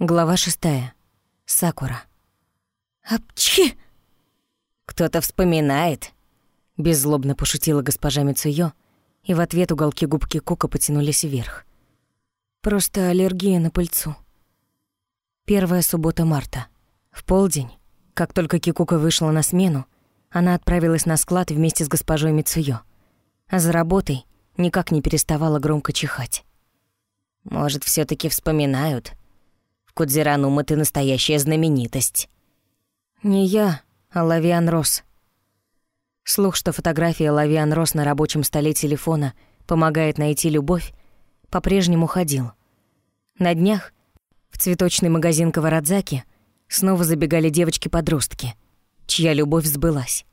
Глава шестая. Сакура. «Апчхи!» «Кто-то вспоминает», — беззлобно пошутила госпожа Мицуё, и в ответ уголки губки Кука потянулись вверх. «Просто аллергия на пыльцу». Первая суббота марта. В полдень, как только Кикука вышла на смену, она отправилась на склад вместе с госпожой Мицуё, а за работой никак не переставала громко чихать. «Может, все таки вспоминают?» Кудзиранума ты настоящая знаменитость». «Не я, а Лавиан Рос». Слух, что фотография Лавиан Рос на рабочем столе телефона помогает найти любовь, по-прежнему ходил. На днях в цветочный магазин Каварадзаки снова забегали девочки-подростки, чья любовь сбылась.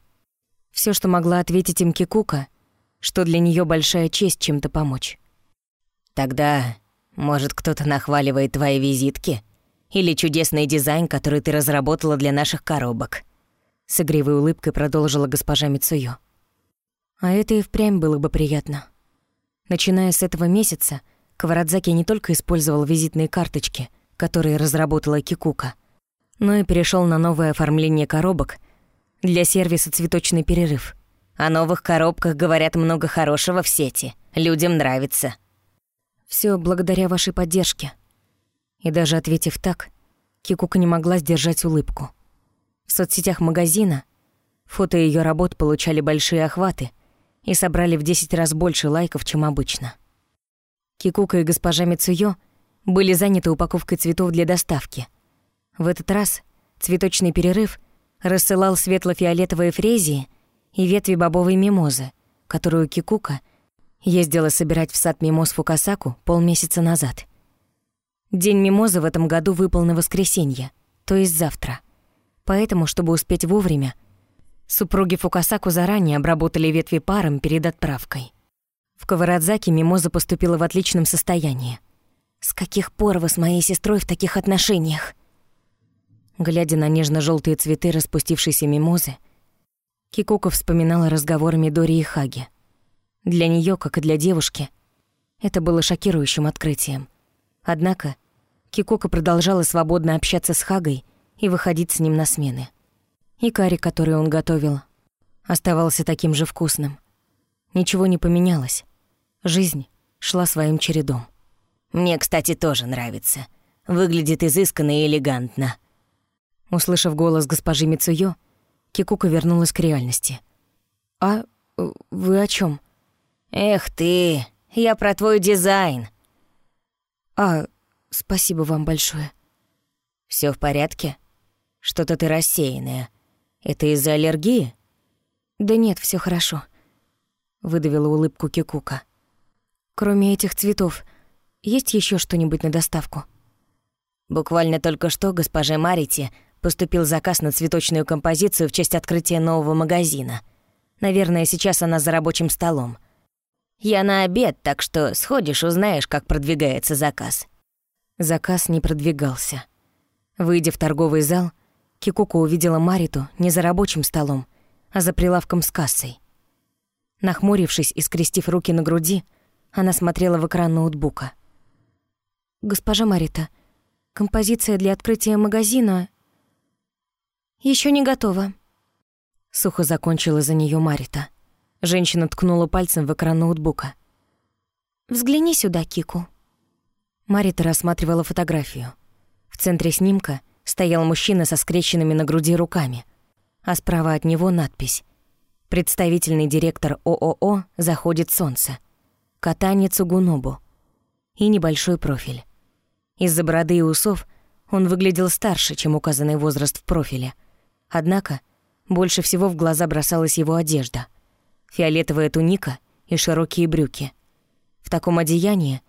Все, что могла ответить им Кикука, что для нее большая честь чем-то помочь. «Тогда, может, кто-то нахваливает твои визитки?» Или чудесный дизайн, который ты разработала для наших коробок?» С игривой улыбкой продолжила госпожа Мицуё. А это и впрямь было бы приятно. Начиная с этого месяца, Каварадзаки не только использовал визитные карточки, которые разработала Кикука, но и перешел на новое оформление коробок для сервиса «Цветочный перерыв». О новых коробках говорят много хорошего в сети. Людям нравится. Все благодаря вашей поддержке», и даже ответив так, Кикука не могла сдержать улыбку. В соцсетях магазина фото ее работ получали большие охваты и собрали в 10 раз больше лайков, чем обычно. Кикука и госпожа Мицуё были заняты упаковкой цветов для доставки. В этот раз цветочный перерыв рассылал светло-фиолетовые фрезии и ветви бобовой мимозы, которую Кикука ездила собирать в сад мимоз Фукасаку полмесяца назад — День мимозы в этом году выпал на воскресенье, то есть завтра. Поэтому, чтобы успеть вовремя, супруги Фукасаку заранее обработали ветви паром перед отправкой. В Каварадзаке мимоза поступила в отличном состоянии. «С каких пор вы с моей сестрой в таких отношениях?» Глядя на нежно желтые цветы распустившейся мимозы, Кикука вспоминала разговоры Мидори и Хаги. Для нее, как и для девушки, это было шокирующим открытием. Однако Кикока продолжала свободно общаться с Хагой и выходить с ним на смены. И карри, который он готовил, оставался таким же вкусным. Ничего не поменялось. Жизнь шла своим чередом. «Мне, кстати, тоже нравится. Выглядит изысканно и элегантно». Услышав голос госпожи Мицуё, Кикука вернулась к реальности. «А вы о чем? «Эх ты, я про твой дизайн». «А, Спасибо вам большое. Все в порядке? Что-то ты рассеянная. Это из-за аллергии? Да нет, все хорошо. Выдавила улыбку Кикука. Кроме этих цветов, есть еще что-нибудь на доставку? Буквально только что госпоже Марите поступил заказ на цветочную композицию в честь открытия нового магазина. Наверное, сейчас она за рабочим столом. Я на обед, так что сходишь, узнаешь, как продвигается заказ. Заказ не продвигался. Выйдя в торговый зал, Кикуко увидела Мариту не за рабочим столом, а за прилавком с кассой. Нахмурившись и скрестив руки на груди, она смотрела в экран ноутбука. «Госпожа Марита, композиция для открытия магазина...» еще не готова», — сухо закончила за нее Марита. Женщина ткнула пальцем в экран ноутбука. «Взгляни сюда, Кику». Марита рассматривала фотографию. В центре снимка стоял мужчина со скрещенными на груди руками, а справа от него надпись «Представительный директор ООО «Заходит солнце». Катани Цугунобу». И небольшой профиль. Из-за бороды и усов он выглядел старше, чем указанный возраст в профиле. Однако больше всего в глаза бросалась его одежда. Фиолетовая туника и широкие брюки. В таком одеянии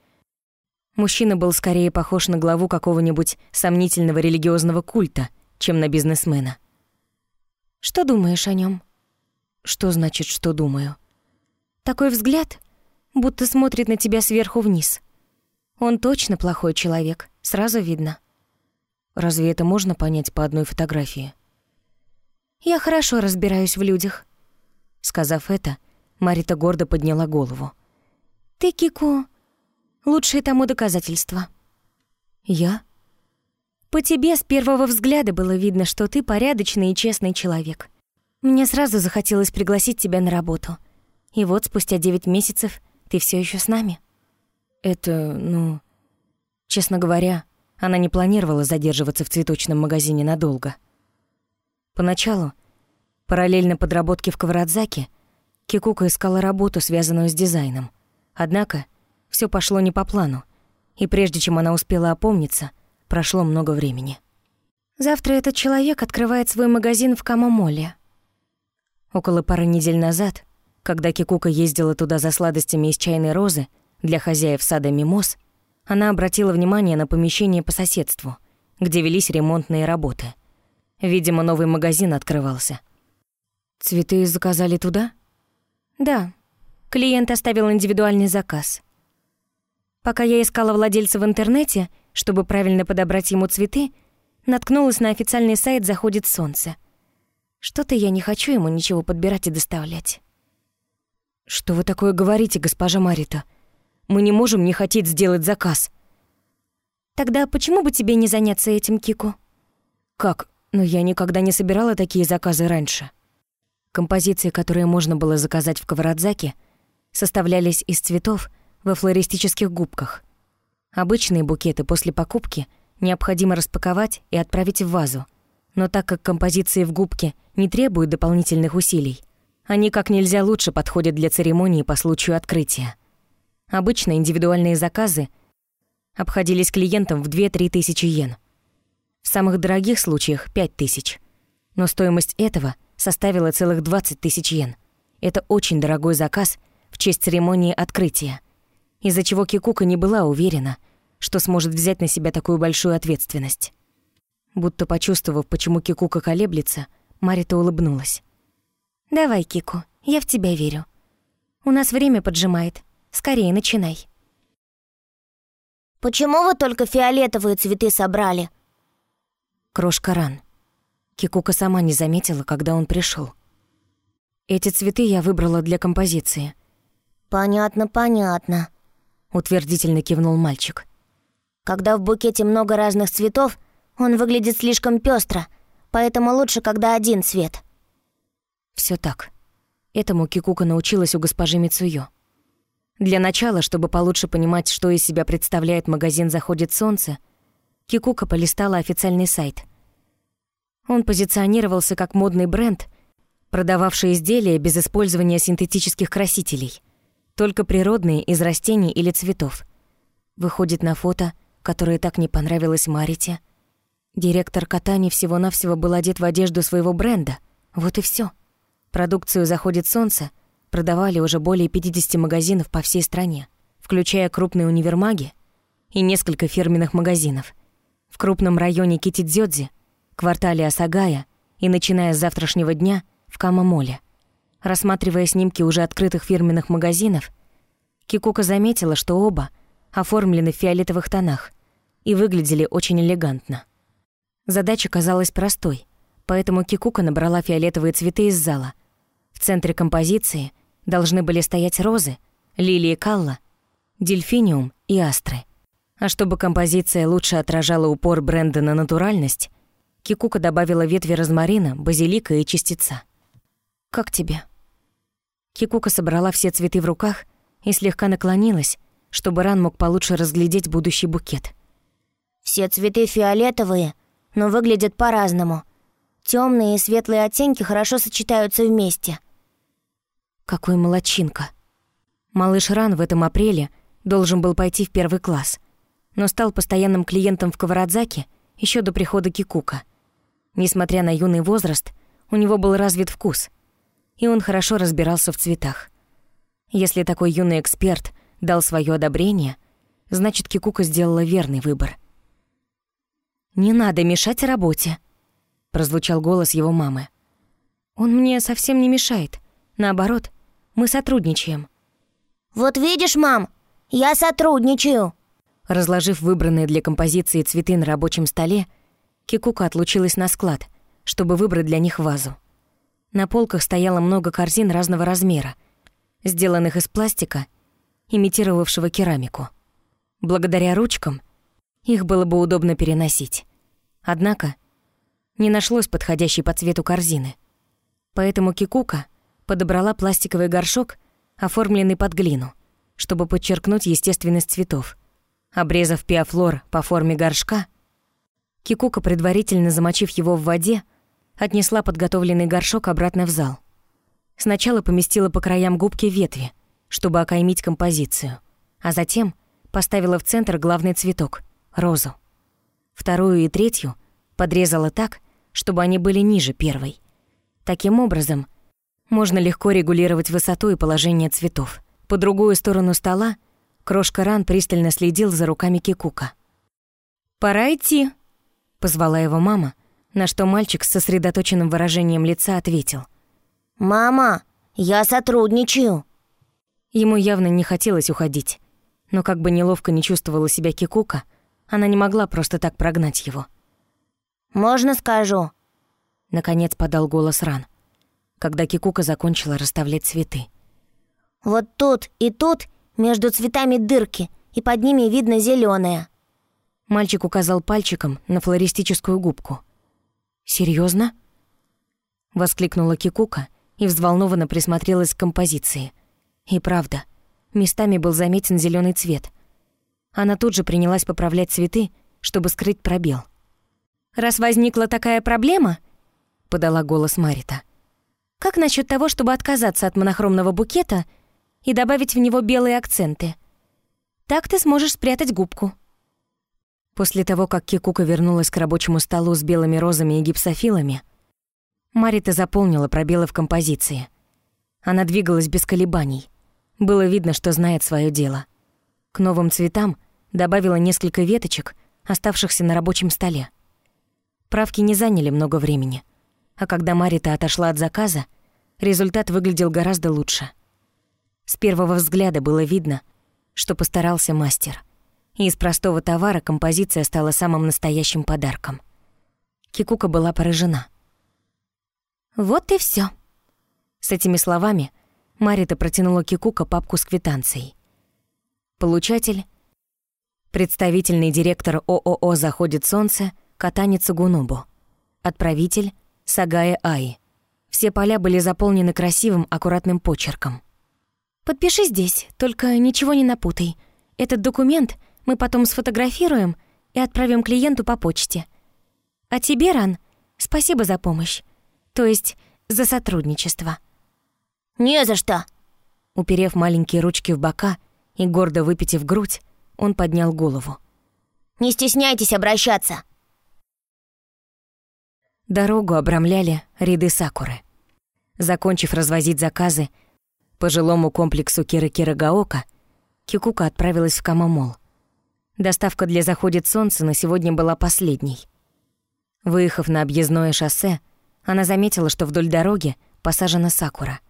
Мужчина был скорее похож на главу какого-нибудь сомнительного религиозного культа, чем на бизнесмена. «Что думаешь о нем? «Что значит, что думаю?» «Такой взгляд, будто смотрит на тебя сверху вниз. Он точно плохой человек, сразу видно». Разве это можно понять по одной фотографии? «Я хорошо разбираюсь в людях». Сказав это, Марита гордо подняла голову. «Ты, Кику, Лучшее тому доказательство. Я? По тебе с первого взгляда было видно, что ты порядочный и честный человек. Мне сразу захотелось пригласить тебя на работу. И вот спустя девять месяцев ты все еще с нами. Это, ну... Честно говоря, она не планировала задерживаться в цветочном магазине надолго. Поначалу, параллельно подработке в Каварадзаке, Кикука искала работу, связанную с дизайном. Однако все пошло не по плану, и прежде чем она успела опомниться, прошло много времени. Завтра этот человек открывает свой магазин в Камомоле. Около пары недель назад, когда Кикука ездила туда за сладостями из чайной розы для хозяев сада Мимоз, она обратила внимание на помещение по соседству, где велись ремонтные работы. Видимо, новый магазин открывался. «Цветы заказали туда?» «Да. Клиент оставил индивидуальный заказ. Пока я искала владельца в интернете, чтобы правильно подобрать ему цветы, наткнулась на официальный сайт «Заходит солнце». Что-то я не хочу ему ничего подбирать и доставлять. «Что вы такое говорите, госпожа Марита?» Мы не можем не хотеть сделать заказ. Тогда почему бы тебе не заняться этим, Кику? Как? Но я никогда не собирала такие заказы раньше. Композиции, которые можно было заказать в Каварадзаке, составлялись из цветов во флористических губках. Обычные букеты после покупки необходимо распаковать и отправить в вазу. Но так как композиции в губке не требуют дополнительных усилий, они как нельзя лучше подходят для церемонии по случаю открытия. Обычно индивидуальные заказы обходились клиентам в 2-3 тысячи йен. В самых дорогих случаях — 5 тысяч. Но стоимость этого составила целых 20 тысяч йен. Это очень дорогой заказ в честь церемонии открытия, из-за чего Кикука не была уверена, что сможет взять на себя такую большую ответственность. Будто почувствовав, почему Кикука колеблется, Марита улыбнулась. «Давай, Кику, я в тебя верю. У нас время поджимает. Скорее начинай. Почему вы только фиолетовые цветы собрали? Крошка ран. Кикука сама не заметила, когда он пришел. Эти цветы я выбрала для композиции. Понятно, понятно. Утвердительно кивнул мальчик. Когда в букете много разных цветов, он выглядит слишком пестро, поэтому лучше, когда один цвет. Все так. Этому Кикука научилась у госпожи Мицуё. Для начала, чтобы получше понимать, что из себя представляет магазин «Заходит солнце», Кикука полистала официальный сайт. Он позиционировался как модный бренд, продававший изделия без использования синтетических красителей, только природные из растений или цветов. Выходит на фото, которое так не понравилось Марите. Директор Катани всего-навсего был одет в одежду своего бренда. Вот и все. Продукцию «Заходит солнце» продавали уже более 50 магазинов по всей стране, включая крупные универмаги и несколько фирменных магазинов. В крупном районе Китидзёдзи, квартале Асагая и начиная с завтрашнего дня в Камамоле. Рассматривая снимки уже открытых фирменных магазинов, Кикука заметила, что оба оформлены в фиолетовых тонах и выглядели очень элегантно. Задача казалась простой, поэтому Кикука набрала фиолетовые цветы из зала. В центре композиции должны были стоять розы, лилии калла, дельфиниум и астры. А чтобы композиция лучше отражала упор бренда на натуральность, Кикука добавила ветви розмарина, базилика и частица. «Как тебе?» Кикука собрала все цветы в руках и слегка наклонилась, чтобы Ран мог получше разглядеть будущий букет. «Все цветы фиолетовые, но выглядят по-разному. Темные и светлые оттенки хорошо сочетаются вместе. Какой молочинка. Малыш Ран в этом апреле должен был пойти в первый класс, но стал постоянным клиентом в Каварадзаке еще до прихода Кикука. Несмотря на юный возраст, у него был развит вкус, и он хорошо разбирался в цветах. Если такой юный эксперт дал свое одобрение, значит, Кикука сделала верный выбор. «Не надо мешать работе», — прозвучал голос его мамы. «Он мне совсем не мешает. Наоборот, мы сотрудничаем». «Вот видишь, мам, я сотрудничаю». Разложив выбранные для композиции цветы на рабочем столе, Кикука отлучилась на склад, чтобы выбрать для них вазу. На полках стояло много корзин разного размера, сделанных из пластика, имитировавшего керамику. Благодаря ручкам их было бы удобно переносить. Однако не нашлось подходящей по цвету корзины. Поэтому Кикука подобрала пластиковый горшок, оформленный под глину, чтобы подчеркнуть естественность цветов. Обрезав пиафлор по форме горшка, Кикука, предварительно замочив его в воде, отнесла подготовленный горшок обратно в зал. Сначала поместила по краям губки ветви, чтобы окаймить композицию, а затем поставила в центр главный цветок — розу. Вторую и третью подрезала так, чтобы они были ниже первой. Таким образом, можно легко регулировать высоту и положение цветов. По другую сторону стола крошка Ран пристально следил за руками Кикука. «Пора идти», — позвала его мама, на что мальчик с сосредоточенным выражением лица ответил. «Мама, я сотрудничаю». Ему явно не хотелось уходить, но как бы неловко не чувствовала себя Кикука, она не могла просто так прогнать его. «Можно скажу?» Наконец подал голос Ран, когда Кикука закончила расставлять цветы. «Вот тут и тут между цветами дырки, и под ними видно зеленое. Мальчик указал пальчиком на флористическую губку. Серьезно? Воскликнула Кикука и взволнованно присмотрелась к композиции. И правда, местами был заметен зеленый цвет. Она тут же принялась поправлять цветы, чтобы скрыть пробел. «Раз возникла такая проблема», — подала голос Марита, «как насчет того, чтобы отказаться от монохромного букета и добавить в него белые акценты? Так ты сможешь спрятать губку». После того, как Кикука вернулась к рабочему столу с белыми розами и гипсофилами, Марита заполнила пробелы в композиции. Она двигалась без колебаний. Было видно, что знает свое дело. К новым цветам добавила несколько веточек, оставшихся на рабочем столе. Правки не заняли много времени, а когда Марита отошла от заказа, результат выглядел гораздо лучше. С первого взгляда было видно, что постарался мастер из простого товара композиция стала самым настоящим подарком. Кикука была поражена. «Вот и все. С этими словами Марита протянула Кикука папку с квитанцией. Получатель — представительный директор ООО «Заходит солнце» Катани Цугунубу. Отправитель — Сагая Аи. Все поля были заполнены красивым, аккуратным почерком. «Подпиши здесь, только ничего не напутай. Этот документ мы потом сфотографируем и отправим клиенту по почте. А тебе, Ран, спасибо за помощь. То есть за сотрудничество». «Не за что!» Уперев маленькие ручки в бока и гордо выпитив грудь, он поднял голову. «Не стесняйтесь обращаться!» Дорогу обрамляли ряды сакуры. Закончив развозить заказы по жилому комплексу Киры-Кирагаока, Кикука отправилась в Камамол — Доставка для «Заходит солнце» на сегодня была последней. Выехав на объездное шоссе, она заметила, что вдоль дороги посажена сакура.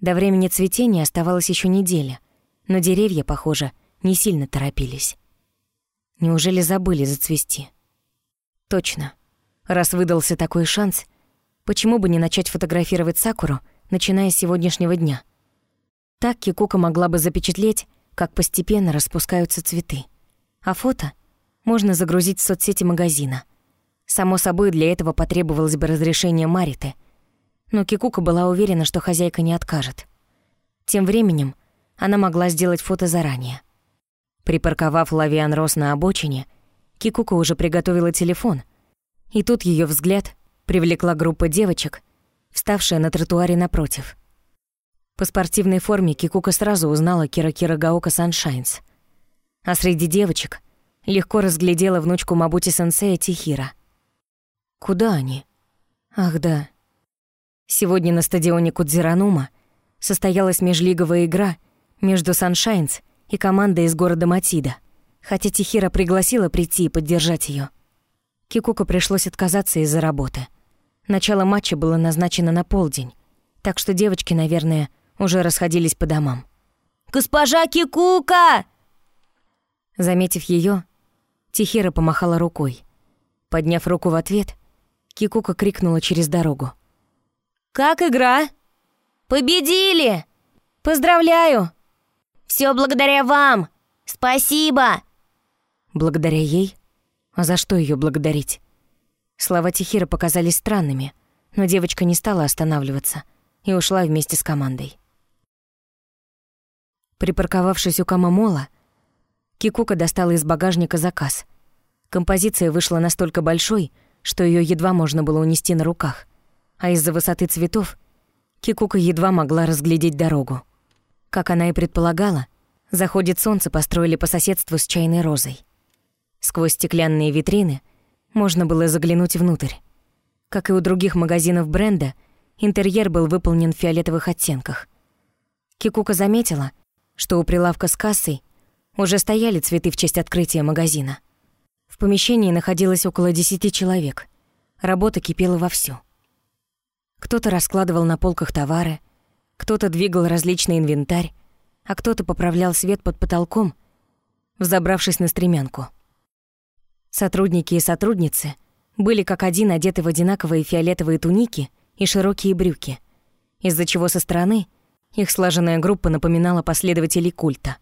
До времени цветения оставалась еще неделя, но деревья, похоже, не сильно торопились. Неужели забыли зацвести? Точно. Раз выдался такой шанс, почему бы не начать фотографировать сакуру, начиная с сегодняшнего дня? Так Кикука могла бы запечатлеть как постепенно распускаются цветы. А фото можно загрузить в соцсети магазина. Само собой, для этого потребовалось бы разрешение Мариты, но Кикука была уверена, что хозяйка не откажет. Тем временем она могла сделать фото заранее. Припарковав Лавиан Рос на обочине, Кикука уже приготовила телефон, и тут ее взгляд привлекла группа девочек, вставшая на тротуаре напротив — по спортивной форме Кикука сразу узнала Кира-Кира Гаока Саншайнс. А среди девочек легко разглядела внучку Мабути-сенсея Тихира. Куда они? Ах да. Сегодня на стадионе Кудзиранума состоялась межлиговая игра между Саншайнс и командой из города Матида, хотя Тихира пригласила прийти и поддержать ее. Кикука пришлось отказаться из-за работы. Начало матча было назначено на полдень, так что девочки, наверное, уже расходились по домам. «Госпожа Кикука!» Заметив ее, Тихира помахала рукой. Подняв руку в ответ, Кикука крикнула через дорогу. «Как игра?» «Победили! Поздравляю! Все благодаря вам! Спасибо!» «Благодаря ей? А за что ее благодарить? Слова Тихира показались странными, но девочка не стала останавливаться и ушла вместе с командой. Припарковавшись у Камамола, Кикука достала из багажника заказ. Композиция вышла настолько большой, что ее едва можно было унести на руках, а из-за высоты цветов Кикука едва могла разглядеть дорогу. Как она и предполагала, заходит солнце построили по соседству с чайной розой. Сквозь стеклянные витрины можно было заглянуть внутрь. Как и у других магазинов бренда, интерьер был выполнен в фиолетовых оттенках. Кикука заметила, что у прилавка с кассой уже стояли цветы в честь открытия магазина. В помещении находилось около десяти человек. Работа кипела вовсю. Кто-то раскладывал на полках товары, кто-то двигал различный инвентарь, а кто-то поправлял свет под потолком, взобравшись на стремянку. Сотрудники и сотрудницы были как один одеты в одинаковые фиолетовые туники и широкие брюки, из-за чего со стороны их слаженная группа напоминала последователей культа.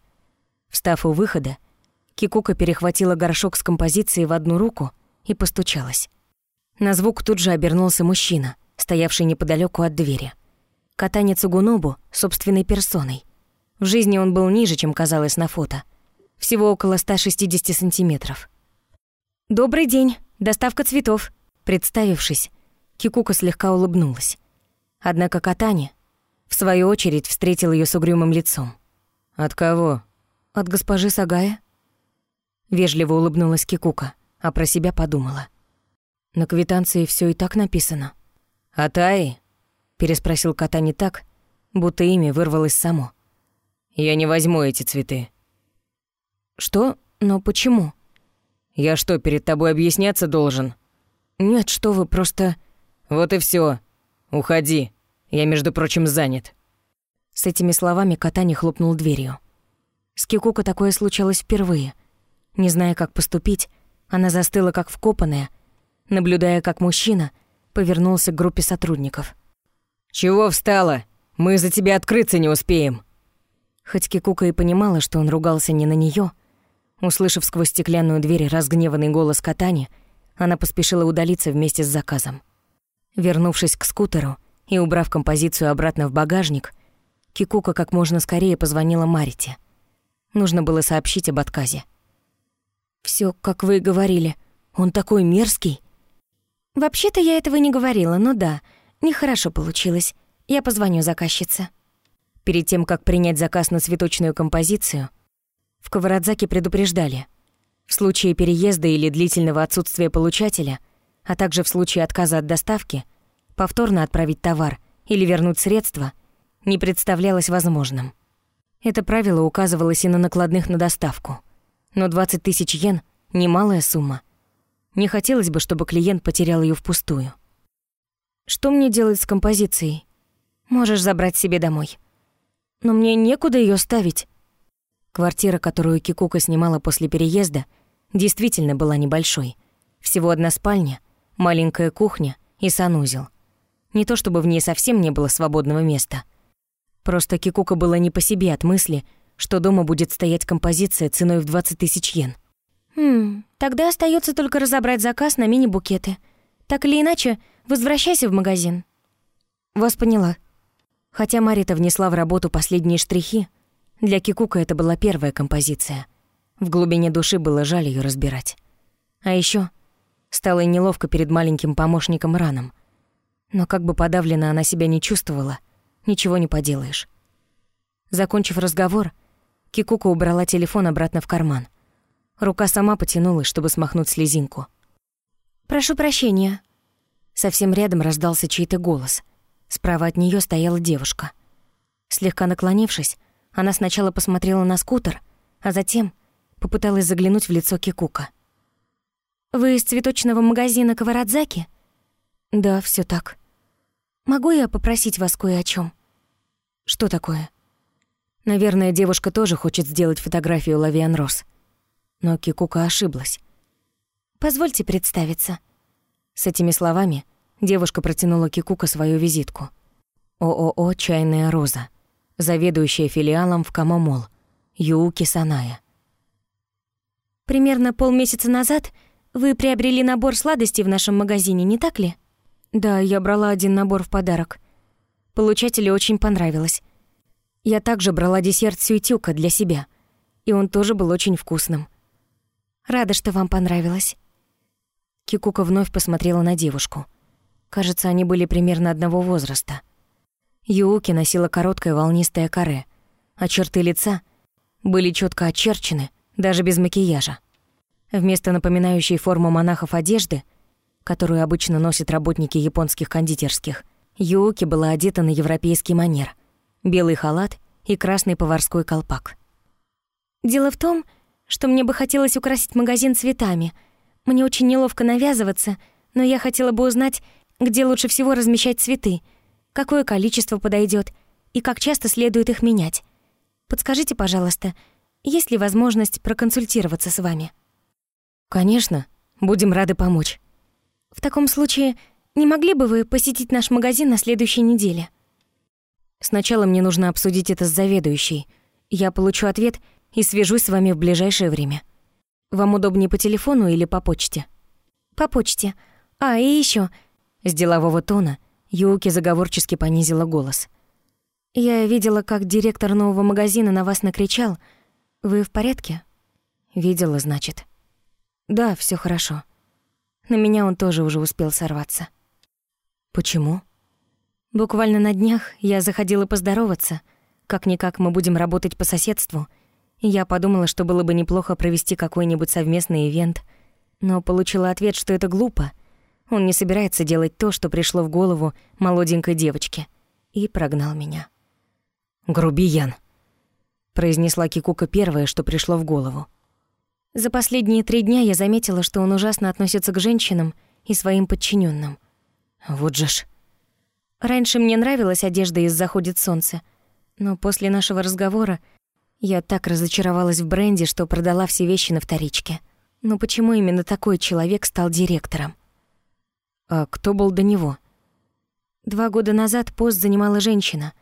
Встав у выхода, Кикука перехватила горшок с композицией в одну руку и постучалась. На звук тут же обернулся мужчина, стоявший неподалеку от двери. Катанец Угунобу собственной персоной. В жизни он был ниже, чем казалось на фото. Всего около 160 сантиметров. «Добрый день, доставка цветов», Представившись, Кикука слегка улыбнулась. Однако Катани, в свою очередь, встретил ее с угрюмым лицом. «От кого?» «От госпожи Сагая». Вежливо улыбнулась Кикука, а про себя подумала. На квитанции все и так написано. «А Таи?» — переспросил кота не так, будто имя вырвалось само. «Я не возьму эти цветы». «Что? Но почему?» «Я что, перед тобой объясняться должен?» «Нет, что вы, просто...» «Вот и все. Уходи. Я, между прочим, занят». С этими словами кота не хлопнул дверью. С Кикуко такое случалось впервые — не зная, как поступить, она застыла как вкопанная, наблюдая, как мужчина повернулся к группе сотрудников. «Чего встала? Мы за тебя открыться не успеем!» Хоть Кикука и понимала, что он ругался не на нее, услышав сквозь стеклянную дверь разгневанный голос Катани, она поспешила удалиться вместе с заказом. Вернувшись к скутеру и убрав композицию обратно в багажник, Кикука как можно скорее позвонила Марите. Нужно было сообщить об отказе. Все, как вы и говорили. Он такой мерзкий. Вообще-то я этого не говорила, но да, нехорошо получилось. Я позвоню заказчице. Перед тем, как принять заказ на цветочную композицию, в Каварадзаке предупреждали. В случае переезда или длительного отсутствия получателя, а также в случае отказа от доставки, повторно отправить товар или вернуть средства не представлялось возможным. Это правило указывалось и на накладных на доставку но 20 тысяч йен — немалая сумма. Не хотелось бы, чтобы клиент потерял ее впустую. Что мне делать с композицией? Можешь забрать себе домой. Но мне некуда ее ставить. Квартира, которую Кикука снимала после переезда, действительно была небольшой. Всего одна спальня, маленькая кухня и санузел. Не то чтобы в ней совсем не было свободного места. Просто Кикука была не по себе от мысли, что дома будет стоять композиция ценой в 20 тысяч йен. «Хм, тогда остается только разобрать заказ на мини-букеты. Так или иначе, возвращайся в магазин». «Вас поняла». Хотя Марита внесла в работу последние штрихи, для Кикука это была первая композиция. В глубине души было жаль ее разбирать. А еще стало неловко перед маленьким помощником Раном. Но как бы подавленно она себя не чувствовала, ничего не поделаешь. Закончив разговор, Кикука убрала телефон обратно в карман. Рука сама потянулась, чтобы смахнуть слезинку. «Прошу прощения». Совсем рядом раздался чей-то голос. Справа от нее стояла девушка. Слегка наклонившись, она сначала посмотрела на скутер, а затем попыталась заглянуть в лицо Кикука. «Вы из цветочного магазина Каварадзаки?» «Да, все так. Могу я попросить вас кое о чем? «Что такое?» Наверное, девушка тоже хочет сделать фотографию Лавиан Рос. Но Кикука ошиблась. «Позвольте представиться». С этими словами девушка протянула Кикука свою визитку. ООО «Чайная роза», заведующая филиалом в Камомол, Юуки Саная. Примерно полмесяца назад Вы приобрели набор сладостей в нашем магазине, не так ли? Да, я брала один набор в подарок. Получателю очень понравилось. Я также брала десерт сюйтюка для себя, и он тоже был очень вкусным. Рада, что вам понравилось. Кикука вновь посмотрела на девушку. Кажется, они были примерно одного возраста. Юуки носила короткое волнистое каре, а черты лица были четко очерчены, даже без макияжа. Вместо напоминающей форму монахов одежды, которую обычно носят работники японских кондитерских, Юуки была одета на европейский манер. Белый халат и красный поварской колпак. «Дело в том, что мне бы хотелось украсить магазин цветами. Мне очень неловко навязываться, но я хотела бы узнать, где лучше всего размещать цветы, какое количество подойдет и как часто следует их менять. Подскажите, пожалуйста, есть ли возможность проконсультироваться с вами?» «Конечно, будем рады помочь». «В таком случае, не могли бы вы посетить наш магазин на следующей неделе?» «Сначала мне нужно обсудить это с заведующей. Я получу ответ и свяжусь с вами в ближайшее время. Вам удобнее по телефону или по почте?» «По почте. А, и еще. С делового тона Юки заговорчески понизила голос. «Я видела, как директор нового магазина на вас накричал. Вы в порядке?» «Видела, значит». Да, все хорошо. На меня он тоже уже успел сорваться. Почему? Буквально на днях я заходила поздороваться. Как-никак мы будем работать по соседству. И я подумала, что было бы неплохо провести какой-нибудь совместный ивент. Но получила ответ, что это глупо. Он не собирается делать то, что пришло в голову молоденькой девочке. И прогнал меня. «Грубиян», — произнесла Кикука первое, что пришло в голову. За последние три дня я заметила, что он ужасно относится к женщинам и своим подчиненным. Вот же ж. Раньше мне нравилась одежда из «Заходит солнце», но после нашего разговора я так разочаровалась в бренде, что продала все вещи на вторичке. Но почему именно такой человек стал директором? А кто был до него? Два года назад пост занимала женщина.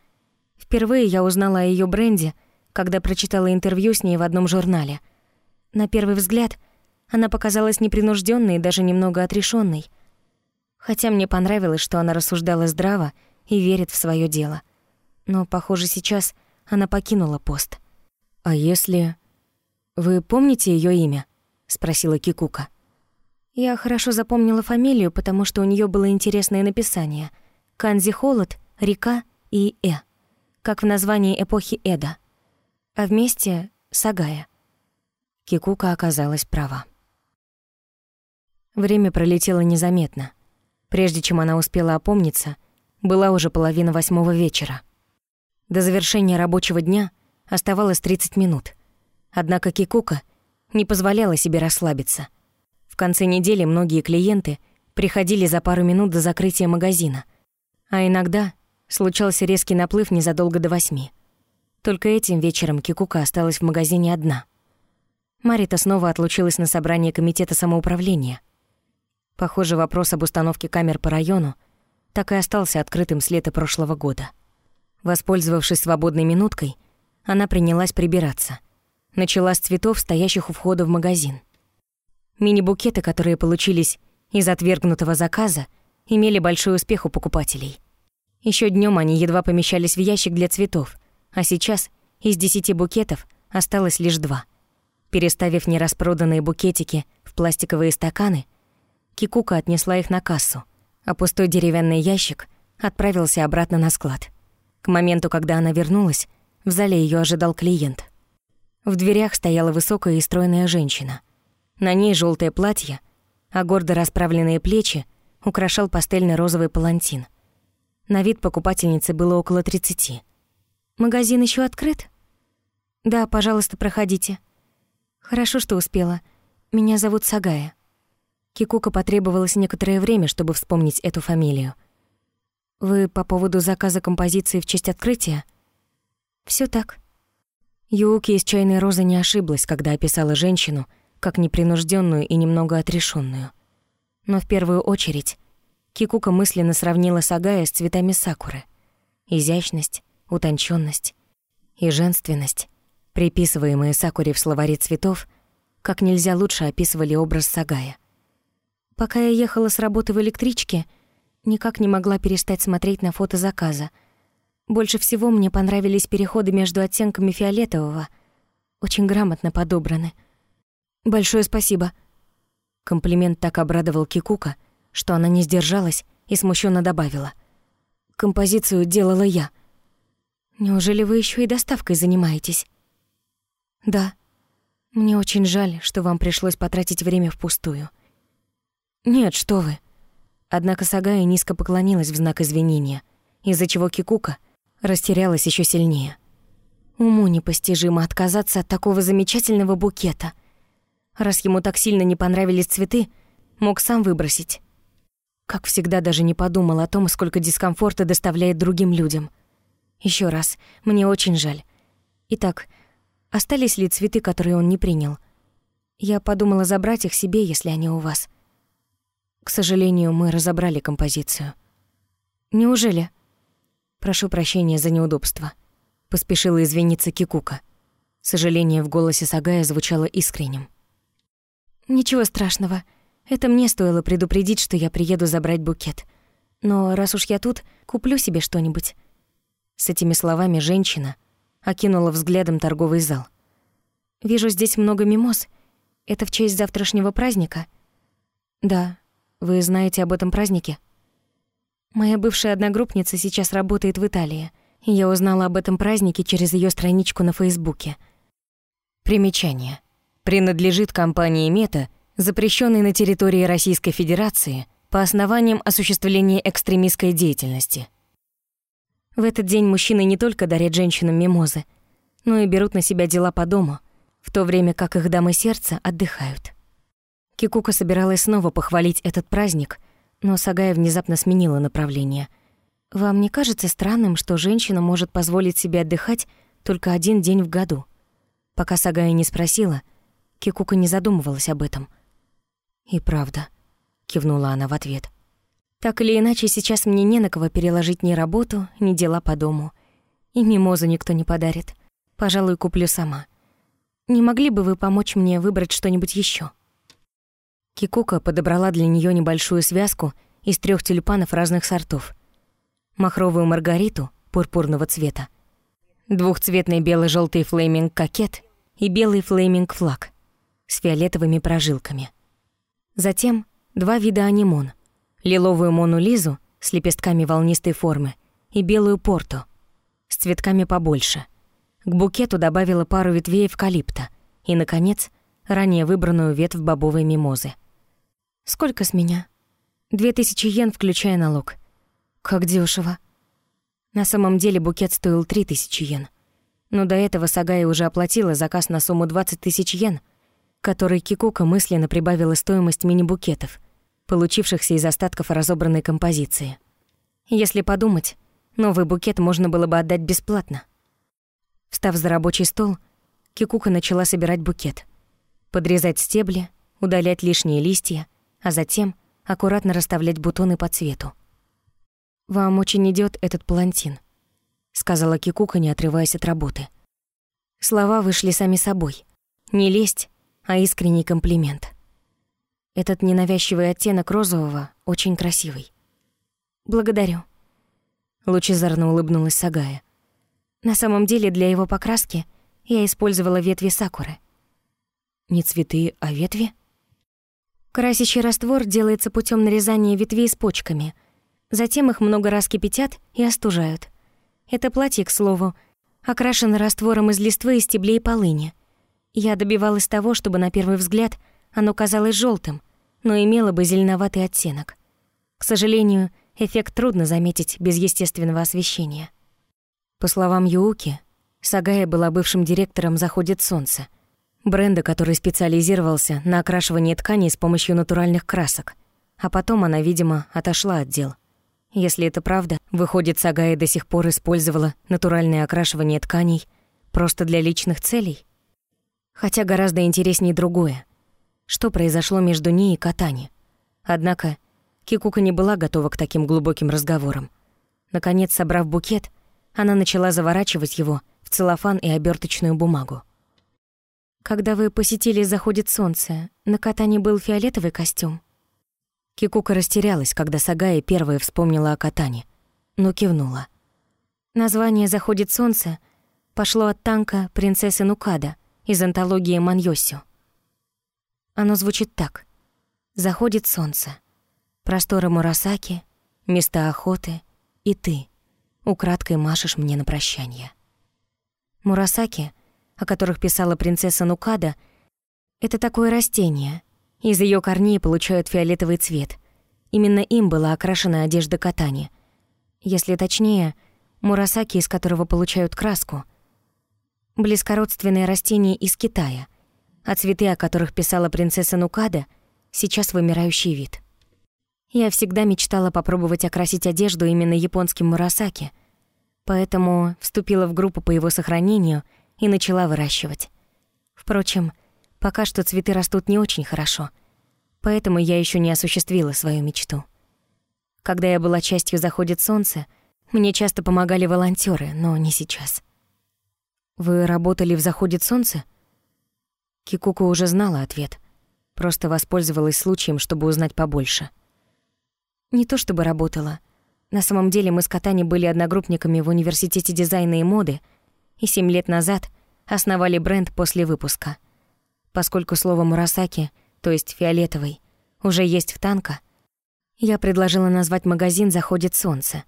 Впервые я узнала о ее бренде, когда прочитала интервью с ней в одном журнале — на первый взгляд она показалась непринужденной и даже немного отрешенной. Хотя мне понравилось, что она рассуждала здраво и верит в свое дело. Но, похоже, сейчас она покинула пост. «А если...» «Вы помните ее имя?» — спросила Кикука. Я хорошо запомнила фамилию, потому что у нее было интересное написание. Канзи Холод, Река и Э. Как в названии эпохи Эда. А вместе — Сагая. Кикука оказалась права. Время пролетело незаметно. Прежде чем она успела опомниться, была уже половина восьмого вечера. До завершения рабочего дня оставалось 30 минут. Однако Кикука не позволяла себе расслабиться. В конце недели многие клиенты приходили за пару минут до закрытия магазина, а иногда случался резкий наплыв незадолго до восьми. Только этим вечером Кикука осталась в магазине одна — Марита снова отлучилась на собрание комитета самоуправления. Похоже, вопрос об установке камер по району так и остался открытым с лета прошлого года. Воспользовавшись свободной минуткой, она принялась прибираться. Начала с цветов, стоящих у входа в магазин. Мини-букеты, которые получились из отвергнутого заказа, имели большой успех у покупателей. Еще днем они едва помещались в ящик для цветов, а сейчас из десяти букетов осталось лишь два — Переставив нераспроданные букетики в пластиковые стаканы, Кикука отнесла их на кассу, а пустой деревянный ящик отправился обратно на склад. К моменту, когда она вернулась, в зале ее ожидал клиент. В дверях стояла высокая и стройная женщина. На ней желтое платье, а гордо расправленные плечи украшал пастельно-розовый палантин. На вид покупательницы было около тридцати. «Магазин еще открыт?» «Да, пожалуйста, проходите», «Хорошо, что успела. Меня зовут Сагая». Кикука потребовалось некоторое время, чтобы вспомнить эту фамилию. «Вы по поводу заказа композиции в честь открытия?» Все так». Юуки из «Чайной розы» не ошиблась, когда описала женщину как непринужденную и немного отрешенную. Но в первую очередь Кикука мысленно сравнила Сагая с цветами сакуры. Изящность, утонченность и женственность приписываемые Сакуре в словаре цветов, как нельзя лучше описывали образ Сагая. Пока я ехала с работы в электричке, никак не могла перестать смотреть на фото заказа. Больше всего мне понравились переходы между оттенками фиолетового. Очень грамотно подобраны. Большое спасибо. Комплимент так обрадовал Кикука, что она не сдержалась и смущенно добавила. Композицию делала я. Неужели вы еще и доставкой занимаетесь? Да. Мне очень жаль, что вам пришлось потратить время впустую. Нет, что вы. Однако Сагая низко поклонилась в знак извинения, из-за чего Кикука растерялась еще сильнее. Уму непостижимо отказаться от такого замечательного букета. Раз ему так сильно не понравились цветы, мог сам выбросить. Как всегда, даже не подумал о том, сколько дискомфорта доставляет другим людям. Еще раз, мне очень жаль. Итак, остались ли цветы, которые он не принял? Я подумала забрать их себе, если они у вас. К сожалению, мы разобрали композицию. Неужели? Прошу прощения за неудобство. Поспешила извиниться Кикука. Сожаление в голосе Сагая звучало искренним. Ничего страшного. Это мне стоило предупредить, что я приеду забрать букет. Но раз уж я тут, куплю себе что-нибудь. С этими словами женщина окинула взглядом торговый зал. Вижу здесь много мимоз. Это в честь завтрашнего праздника? Да, вы знаете об этом празднике? Моя бывшая одногруппница сейчас работает в Италии. И я узнала об этом празднике через ее страничку на Фейсбуке. Примечание. Принадлежит компании «Мета», запрещенной на территории Российской Федерации по основаниям осуществления экстремистской деятельности. В этот день мужчины не только дарят женщинам мимозы, но и берут на себя дела по дому, в то время как их дамы сердца отдыхают. Кикука собиралась снова похвалить этот праздник, но Сагая внезапно сменила направление. «Вам не кажется странным, что женщина может позволить себе отдыхать только один день в году?» Пока Сагая не спросила, Кикука не задумывалась об этом. «И правда», — кивнула она в ответ. «Так или иначе, сейчас мне не на кого переложить ни работу, ни дела по дому. И мимозу никто не подарит. Пожалуй, куплю сама. Не могли бы вы помочь мне выбрать что-нибудь еще? Кикука подобрала для нее небольшую связку из трех тюльпанов разных сортов. Махровую маргариту пурпурного цвета, двухцветный бело желтый Flaming Coquette и белый Flaming Flag с фиолетовыми прожилками. Затем два вида анимон, лиловую мону лизу с лепестками волнистой формы и белую порту с цветками побольше. К букету добавила пару ветвей эвкалипта и, наконец, ранее выбранную ветвь бобовой мимозы. Сколько с меня? Две тысячи йен, включая налог. Как дешево. На самом деле букет стоил три тысячи йен. Но до этого Сагая уже оплатила заказ на сумму 20 тысяч йен, который Кикука мысленно прибавила стоимость мини-букетов, получившихся из остатков разобранной композиции. Если подумать, новый букет можно было бы отдать бесплатно. Встав за рабочий стол, Кикука начала собирать букет. Подрезать стебли, удалять лишние листья — а затем аккуратно расставлять бутоны по цвету. «Вам очень идет этот палантин», — сказала Кикука, не отрываясь от работы. Слова вышли сами собой. Не лесть, а искренний комплимент. Этот ненавязчивый оттенок розового очень красивый. «Благодарю», — лучезарно улыбнулась Сагая. «На самом деле для его покраски я использовала ветви сакуры». «Не цветы, а ветви?» Красящий раствор делается путем нарезания ветвей с почками. Затем их много раз кипятят и остужают. Это платье, к слову, окрашено раствором из листвы и стеблей полыни. Я добивалась того, чтобы на первый взгляд оно казалось желтым, но имело бы зеленоватый оттенок. К сожалению, эффект трудно заметить без естественного освещения. По словам Юуки, Сагая была бывшим директором «Заходит солнце», бренда, который специализировался на окрашивании тканей с помощью натуральных красок. А потом она, видимо, отошла от дел. Если это правда, выходит, Сагая до сих пор использовала натуральное окрашивание тканей просто для личных целей? Хотя гораздо интереснее другое. Что произошло между ней и Катани? Однако Кикука не была готова к таким глубоким разговорам. Наконец, собрав букет, она начала заворачивать его в целлофан и оберточную бумагу. Когда вы посетили «Заходит солнце», на катане был фиолетовый костюм? Кикука растерялась, когда Сагая первая вспомнила о катане, но кивнула. Название «Заходит солнце» пошло от танка принцессы Нукада из антологии Маньосю. Оно звучит так. «Заходит солнце. Просторы Мурасаки, места охоты и ты. Украдкой машешь мне на прощание». Мурасаки, о которых писала принцесса Нукада, это такое растение. Из ее корней получают фиолетовый цвет. Именно им была окрашена одежда Катани. Если точнее, мурасаки, из которого получают краску. Близкородственное растение из Китая, а цветы, о которых писала принцесса Нукада, сейчас вымирающий вид. Я всегда мечтала попробовать окрасить одежду именно японским мурасаки, поэтому вступила в группу по его сохранению и начала выращивать. Впрочем, пока что цветы растут не очень хорошо, поэтому я еще не осуществила свою мечту. Когда я была частью «Заходит солнце», мне часто помогали волонтеры, но не сейчас. «Вы работали в «Заходит солнце»?» Кикука уже знала ответ. Просто воспользовалась случаем, чтобы узнать побольше. Не то чтобы работала. На самом деле мы с Катани были одногруппниками в университете дизайна и моды и семь лет назад основали бренд после выпуска. Поскольку слово «мурасаки», то есть «фиолетовый», уже есть в танка, я предложила назвать магазин «Заходит солнце»,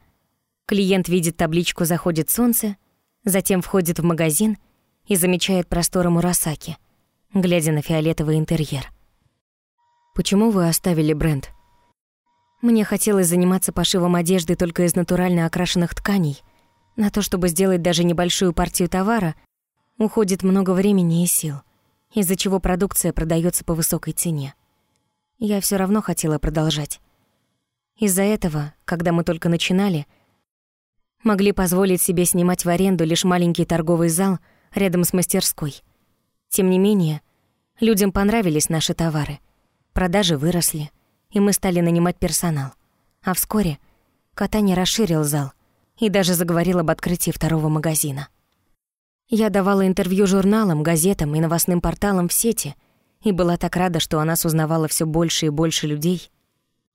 Клиент видит табличку «Заходит солнце», затем входит в магазин и замечает просторы Мурасаки, глядя на фиолетовый интерьер. «Почему вы оставили бренд?» Мне хотелось заниматься пошивом одежды только из натурально окрашенных тканей. На то, чтобы сделать даже небольшую партию товара, уходит много времени и сил, из-за чего продукция продается по высокой цене. Я все равно хотела продолжать. Из-за этого, когда мы только начинали, могли позволить себе снимать в аренду лишь маленький торговый зал рядом с мастерской. Тем не менее, людям понравились наши товары. Продажи выросли, и мы стали нанимать персонал. А вскоре Катани расширил зал и даже заговорил об открытии второго магазина. Я давала интервью журналам, газетам и новостным порталам в сети и была так рада, что о нас узнавало все больше и больше людей,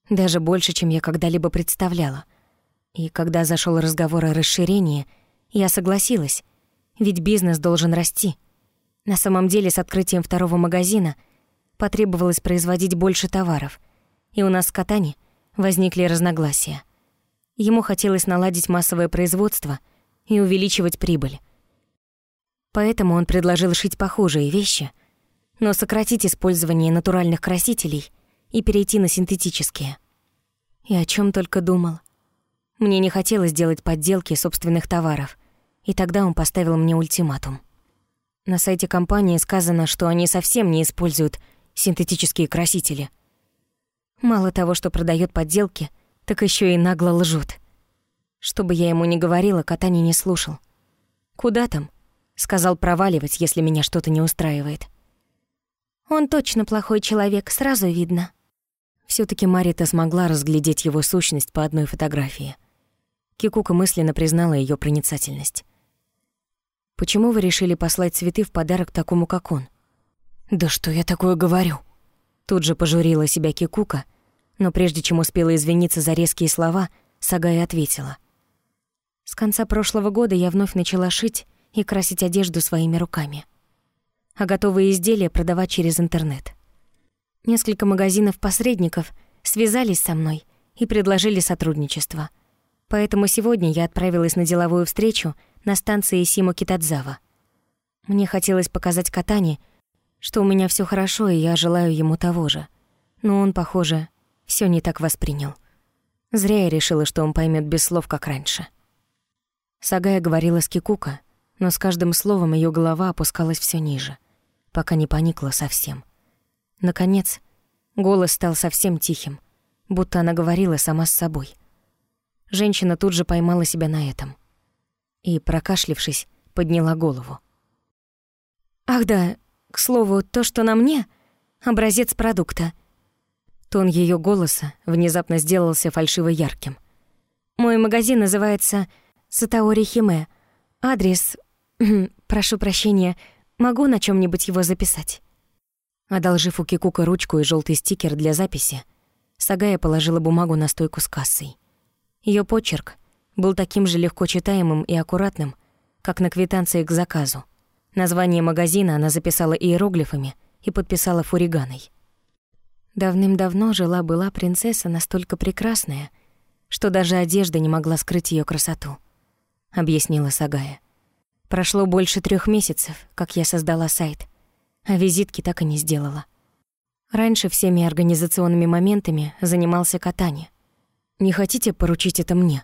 даже больше, чем я когда-либо представляла. И когда зашел разговор о расширении, я согласилась, ведь бизнес должен расти. На самом деле с открытием второго магазина потребовалось производить больше товаров, и у нас с Катани возникли разногласия. Ему хотелось наладить массовое производство и увеличивать прибыль. Поэтому он предложил шить похожие вещи, но сократить использование натуральных красителей и перейти на синтетические. И о чем только думал — мне не хотелось делать подделки собственных товаров, и тогда он поставил мне ультиматум. На сайте компании сказано, что они совсем не используют синтетические красители. Мало того, что продает подделки, так еще и нагло лжут. Что бы я ему ни говорила, Катани не слушал. «Куда там?» — сказал проваливать, если меня что-то не устраивает. «Он точно плохой человек, сразу видно». все таки Марита смогла разглядеть его сущность по одной фотографии — Кикука мысленно признала ее проницательность. «Почему вы решили послать цветы в подарок такому, как он?» «Да что я такое говорю?» Тут же пожурила себя Кикука, но прежде чем успела извиниться за резкие слова, Сагая ответила. «С конца прошлого года я вновь начала шить и красить одежду своими руками, а готовые изделия продавать через интернет. Несколько магазинов-посредников связались со мной и предложили сотрудничество — Поэтому сегодня я отправилась на деловую встречу на станции Симо Китадзава. Мне хотелось показать Катане, что у меня все хорошо, и я желаю ему того же. Но он, похоже, все не так воспринял. Зря я решила, что он поймет без слов, как раньше. Сагая говорила с Кикука, но с каждым словом ее голова опускалась все ниже, пока не поникла совсем. Наконец, голос стал совсем тихим, будто она говорила сама с собой — Женщина тут же поймала себя на этом. И, прокашлившись, подняла голову. «Ах да, к слову, то, что на мне — образец продукта». Тон ее голоса внезапно сделался фальшиво ярким. «Мой магазин называется Сатаори Химе. Адрес... прошу прощения, могу на чем нибудь его записать?» Одолжив у Кикука ручку и желтый стикер для записи, Сагая положила бумагу на стойку с кассой. Ее почерк был таким же легко читаемым и аккуратным, как на квитанции к заказу. Название магазина она записала иероглифами и подписала фуриганой. Давным-давно жила-была принцесса настолько прекрасная, что даже одежда не могла скрыть ее красоту, объяснила Сагая. Прошло больше трех месяцев, как я создала сайт, а визитки так и не сделала. Раньше всеми организационными моментами занимался Катани. Не хотите поручить это мне?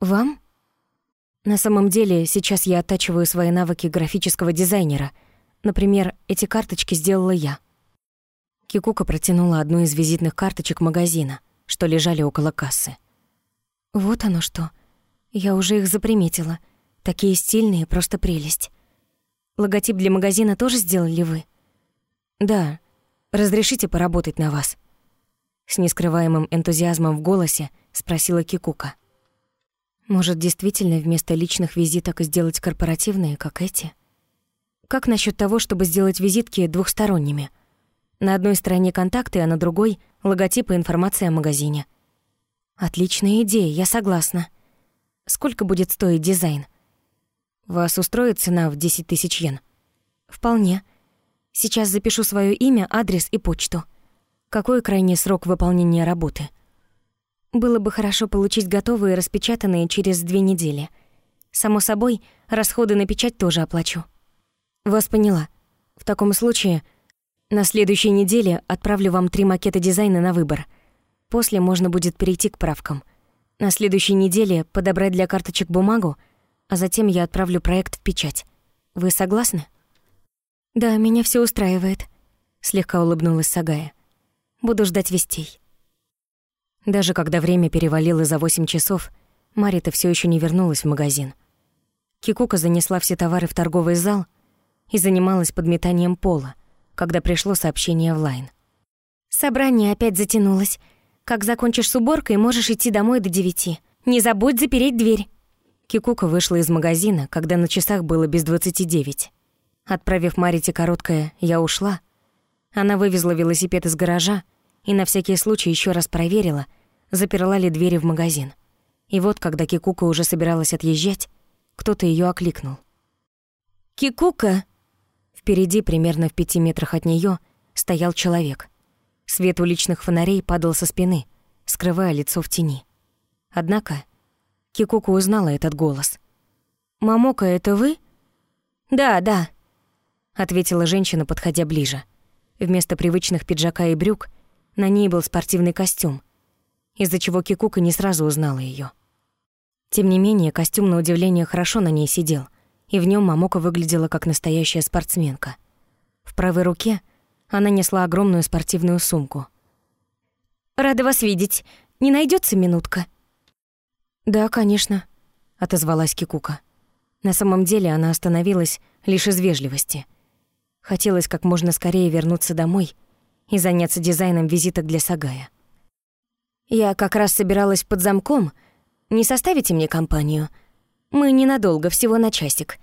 Вам? На самом деле, сейчас я оттачиваю свои навыки графического дизайнера. Например, эти карточки сделала я. Кикука протянула одну из визитных карточек магазина, что лежали около кассы. Вот оно что. Я уже их заприметила. Такие стильные, просто прелесть. Логотип для магазина тоже сделали вы? Да. Разрешите поработать на вас? С нескрываемым энтузиазмом в голосе спросила Кикука. Может, действительно вместо личных визиток сделать корпоративные, как эти? Как насчет того, чтобы сделать визитки двухсторонними? На одной стороне контакты, а на другой — логотип и информация о магазине. Отличная идея, я согласна. Сколько будет стоить дизайн? Вас устроит цена в 10 тысяч йен? Вполне. Сейчас запишу свое имя, адрес и почту. Какой крайний срок выполнения работы? Было бы хорошо получить готовые распечатанные через две недели. Само собой, расходы на печать тоже оплачу. Вас поняла. В таком случае, на следующей неделе отправлю вам три макета дизайна на выбор. После можно будет перейти к правкам. На следующей неделе подобрать для карточек бумагу, а затем я отправлю проект в печать. Вы согласны? Да, меня все устраивает, слегка улыбнулась Сагая. Буду ждать вестей. Даже когда время перевалило за восемь часов, Марита все еще не вернулась в магазин. Кикука занесла все товары в торговый зал и занималась подметанием пола, когда пришло сообщение в лайн. «Собрание опять затянулось. Как закончишь с уборкой, можешь идти домой до девяти. Не забудь запереть дверь». Кикука вышла из магазина, когда на часах было без двадцати девять. Отправив Марите короткое «я ушла», она вывезла велосипед из гаража и на всякий случай еще раз проверила, заперла ли двери в магазин. И вот, когда Кикука уже собиралась отъезжать, кто-то ее окликнул. «Кикука!» Впереди, примерно в пяти метрах от нее, стоял человек. Свет уличных фонарей падал со спины, скрывая лицо в тени. Однако Кикука узнала этот голос. «Мамока, это вы?» «Да, да», — ответила женщина, подходя ближе. Вместо привычных пиджака и брюк на ней был спортивный костюм, из-за чего Кикука не сразу узнала ее. Тем не менее, костюм на удивление хорошо на ней сидел, и в нем Мамока выглядела как настоящая спортсменка. В правой руке она несла огромную спортивную сумку. «Рада вас видеть. Не найдется минутка?» «Да, конечно», — отозвалась Кикука. На самом деле она остановилась лишь из вежливости. Хотелось как можно скорее вернуться домой и заняться дизайном визиток для Сагая. Я как раз собиралась под замком. Не составите мне компанию? Мы ненадолго, всего на часик.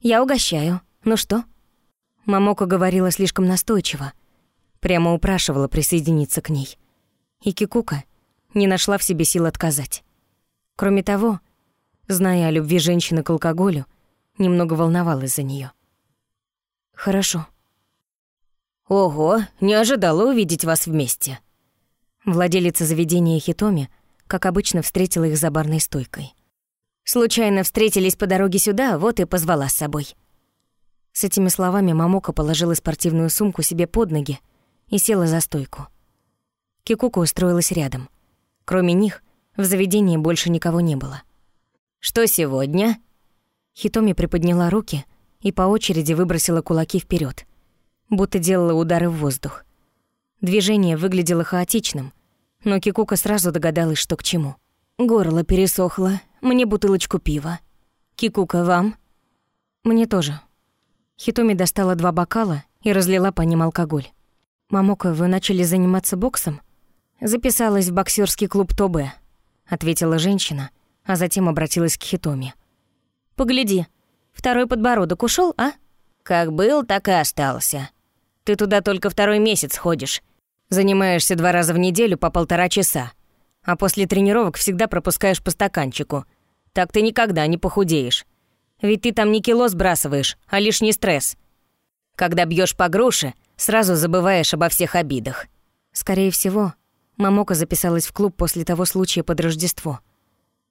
Я угощаю. Ну что?» Мамока говорила слишком настойчиво. Прямо упрашивала присоединиться к ней. И Кикука не нашла в себе сил отказать. Кроме того, зная о любви женщины к алкоголю, немного волновалась за нее. «Хорошо». «Ого, не ожидала увидеть вас вместе», Владелица заведения Хитоми, как обычно, встретила их за барной стойкой. «Случайно встретились по дороге сюда, вот и позвала с собой». С этими словами Мамока положила спортивную сумку себе под ноги и села за стойку. Кикука устроилась рядом. Кроме них, в заведении больше никого не было. «Что сегодня?» Хитоми приподняла руки и по очереди выбросила кулаки вперед, будто делала удары в воздух. Движение выглядело хаотичным, но Кикука сразу догадалась, что к чему. Горло пересохло, мне бутылочку пива. Кикука, вам? Мне тоже. Хитоми достала два бокала и разлила по ним алкоголь. «Мамока, вы начали заниматься боксом?» «Записалась в боксерский клуб Тобе», — ответила женщина, а затем обратилась к Хитоми. «Погляди, второй подбородок ушел, а? Как был, так и остался. Ты туда только второй месяц ходишь, Занимаешься два раза в неделю по полтора часа, а после тренировок всегда пропускаешь по стаканчику. Так ты никогда не похудеешь. Ведь ты там не кило сбрасываешь, а лишний стресс. Когда бьешь по груше, сразу забываешь обо всех обидах. Скорее всего, Мамока записалась в клуб после того случая под Рождество.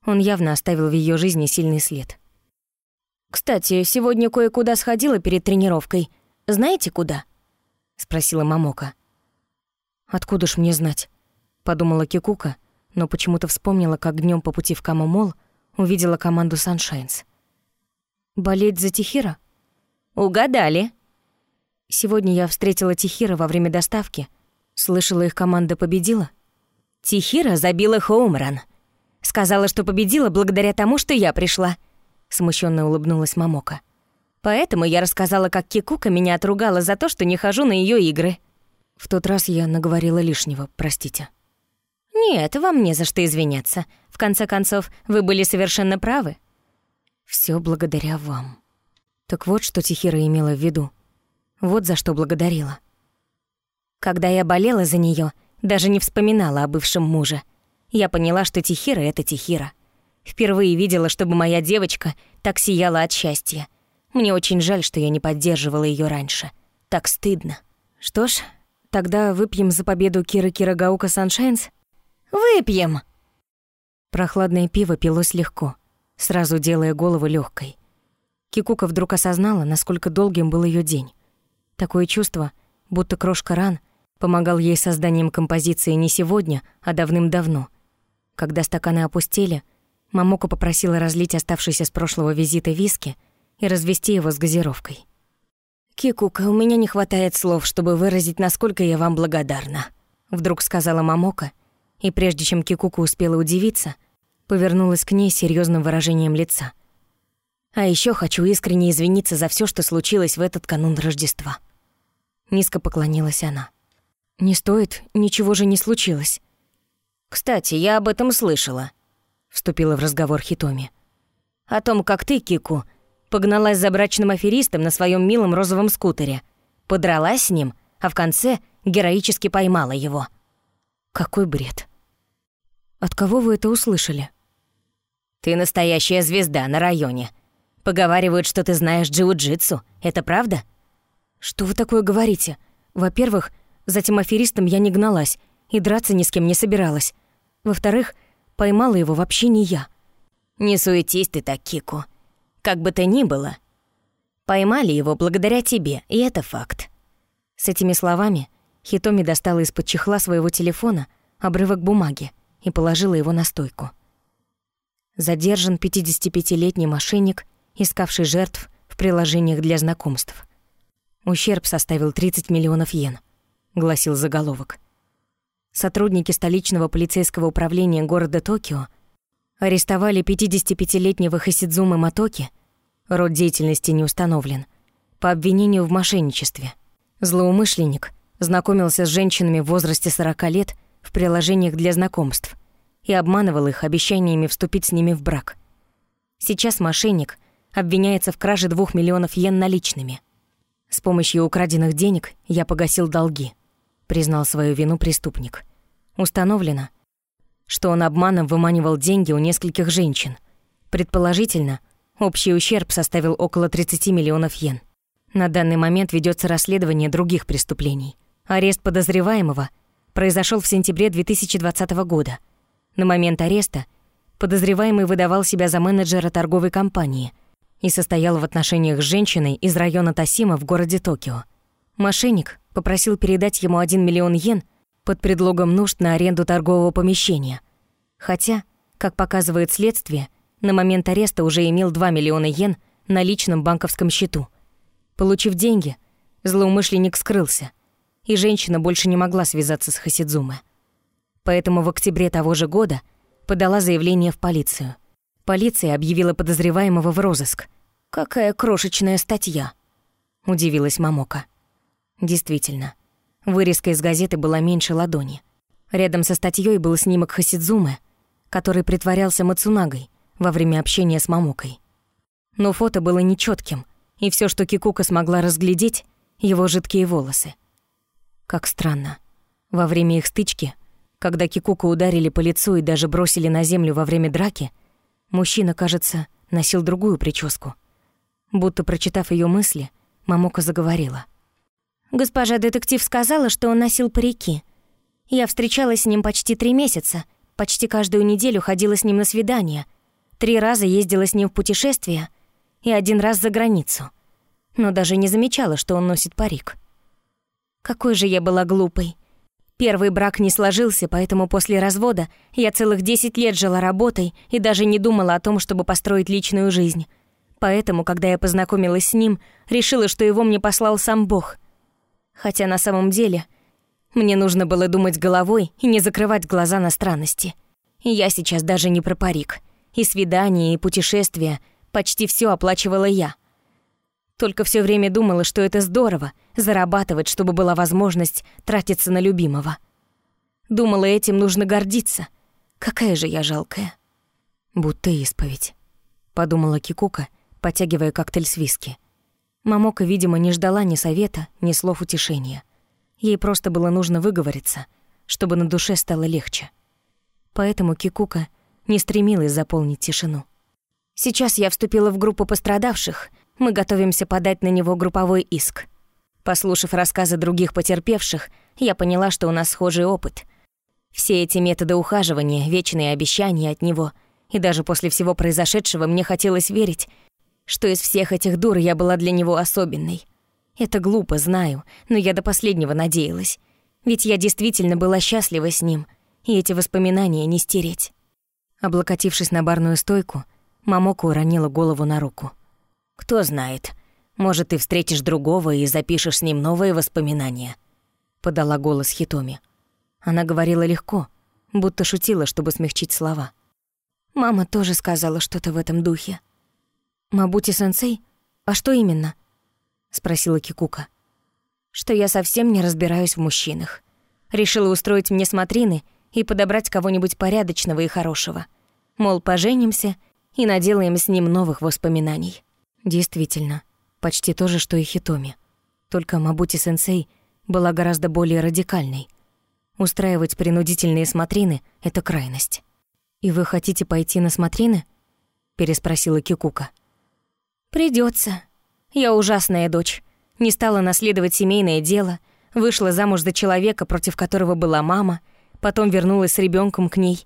Он явно оставил в ее жизни сильный след. «Кстати, сегодня кое-куда сходила перед тренировкой. Знаете, куда?» — спросила Мамока. «Откуда ж мне знать?» — подумала Кикука, но почему-то вспомнила, как днем по пути в Камомол увидела команду Саншайнс. «Болеть за Тихира?» «Угадали!» Сегодня я встретила Тихира во время доставки. Слышала, их команда победила. Тихира забила хоумран. Сказала, что победила благодаря тому, что я пришла. Смущенно улыбнулась Мамока. Поэтому я рассказала, как Кикука меня отругала за то, что не хожу на ее игры. В тот раз я наговорила лишнего, простите. Нет, вам не за что извиняться. В конце концов, вы были совершенно правы. Все благодаря вам. Так вот, что Тихира имела в виду. Вот за что благодарила. Когда я болела за нее, даже не вспоминала о бывшем муже. Я поняла, что Тихира — это Тихира. Впервые видела, чтобы моя девочка так сияла от счастья. Мне очень жаль, что я не поддерживала ее раньше. Так стыдно. Что ж, Тогда выпьем за победу Кира Кирагаука Саншайнс? Выпьем! Прохладное пиво пилось легко, сразу делая голову легкой. Кикука вдруг осознала, насколько долгим был ее день. Такое чувство, будто крошка ран помогал ей созданием композиции не сегодня, а давным-давно. Когда стаканы опустили, Мамока попросила разлить оставшийся с прошлого визита виски и развести его с газировкой. «Кикука, у меня не хватает слов, чтобы выразить, насколько я вам благодарна», вдруг сказала Мамока, и прежде чем Кикука успела удивиться, повернулась к ней с серьёзным выражением лица. «А ещё хочу искренне извиниться за всё, что случилось в этот канун Рождества». Низко поклонилась она. «Не стоит, ничего же не случилось». «Кстати, я об этом слышала», — вступила в разговор Хитоми. «О том, как ты, Кику, Погналась за брачным аферистом на своем милом розовом скутере. Подралась с ним, а в конце героически поймала его. Какой бред. От кого вы это услышали? Ты настоящая звезда на районе. Поговаривают, что ты знаешь джиу-джитсу. Это правда? Что вы такое говорите? Во-первых, за тем аферистом я не гналась и драться ни с кем не собиралась. Во-вторых, поймала его вообще не я. Не суетись ты так, Кику. Как бы то ни было, поймали его благодаря тебе, и это факт». С этими словами Хитоми достала из-под чехла своего телефона обрывок бумаги и положила его на стойку. Задержан 55-летний мошенник, искавший жертв в приложениях для знакомств. Ущерб составил 30 миллионов йен, гласил заголовок. Сотрудники столичного полицейского управления города Токио арестовали 55-летнего Хасидзумы Матоки, род деятельности не установлен, по обвинению в мошенничестве. Злоумышленник знакомился с женщинами в возрасте 40 лет в приложениях для знакомств и обманывал их обещаниями вступить с ними в брак. Сейчас мошенник обвиняется в краже двух миллионов йен наличными. С помощью украденных денег я погасил долги, признал свою вину преступник. Установлено, что он обманом выманивал деньги у нескольких женщин. Предположительно, общий ущерб составил около 30 миллионов йен. На данный момент ведется расследование других преступлений. Арест подозреваемого произошел в сентябре 2020 года. На момент ареста подозреваемый выдавал себя за менеджера торговой компании и состоял в отношениях с женщиной из района Тасима в городе Токио. Мошенник попросил передать ему 1 миллион йен – под предлогом нужд на аренду торгового помещения. Хотя, как показывает следствие, на момент ареста уже имел 2 миллиона йен на личном банковском счету. Получив деньги, злоумышленник скрылся, и женщина больше не могла связаться с Хасидзуме. Поэтому в октябре того же года подала заявление в полицию. Полиция объявила подозреваемого в розыск. «Какая крошечная статья!» — удивилась Мамока. Действительно, Вырезка из газеты была меньше ладони. Рядом со статьей был снимок Хасидзумы, который притворялся Мацунагой во время общения с Мамокой. Но фото было нечетким, и все, что Кикука смогла разглядеть, его жидкие волосы. Как странно. Во время их стычки, когда Кикука ударили по лицу и даже бросили на землю во время драки, мужчина, кажется, носил другую прическу. Будто прочитав ее мысли, Мамока заговорила. «Госпожа детектив сказала, что он носил парики. Я встречалась с ним почти три месяца, почти каждую неделю ходила с ним на свидания, три раза ездила с ним в путешествия и один раз за границу. Но даже не замечала, что он носит парик. Какой же я была глупой. Первый брак не сложился, поэтому после развода я целых 10 лет жила работой и даже не думала о том, чтобы построить личную жизнь. Поэтому, когда я познакомилась с ним, решила, что его мне послал сам Бог. Хотя на самом деле мне нужно было думать головой и не закрывать глаза на странности. Я сейчас даже не про парик. И свидания, и путешествия, почти все оплачивала я. Только все время думала, что это здорово — зарабатывать, чтобы была возможность тратиться на любимого. Думала, этим нужно гордиться. Какая же я жалкая. Будто исповедь, подумала Кикука, потягивая коктейль с виски. Мамока, видимо, не ждала ни совета, ни слов утешения. Ей просто было нужно выговориться, чтобы на душе стало легче. Поэтому Кикука не стремилась заполнить тишину. Сейчас я вступила в группу пострадавших мы готовимся подать на него групповой иск. Послушав рассказы других потерпевших, я поняла, что у нас схожий опыт. Все эти методы ухаживания, вечные обещания от него, и даже после всего произошедшего мне хотелось верить, что из всех этих дур я была для него особенной. Это глупо, знаю, но я до последнего надеялась. Ведь я действительно была счастлива с ним, и эти воспоминания не стереть. Облокотившись на барную стойку, Мамока уронила голову на руку. Кто знает, может, ты встретишь другого и запишешь с ним новые воспоминания», — подала голос Хитоми. Она говорила легко, будто шутила, чтобы смягчить слова. «Мама тоже сказала что-то в этом духе». «Мабути-сенсей? А что именно?» — спросила Кикука. «Что я совсем не разбираюсь в мужчинах. Решила устроить мне смотрины и подобрать кого-нибудь порядочного и хорошего. Мол, поженимся и наделаем с ним новых воспоминаний». Действительно, почти то же, что и Хитоми. Только Мабути-сенсей была гораздо более радикальной. Устраивать принудительные смотрины — это крайность. «И вы хотите пойти на смотрины?» — переспросила Кикука. Придется. Я ужасная дочь. Не стала наследовать семейное дело, вышла замуж за человека, против которого была мама, потом вернулась с ребенком к ней.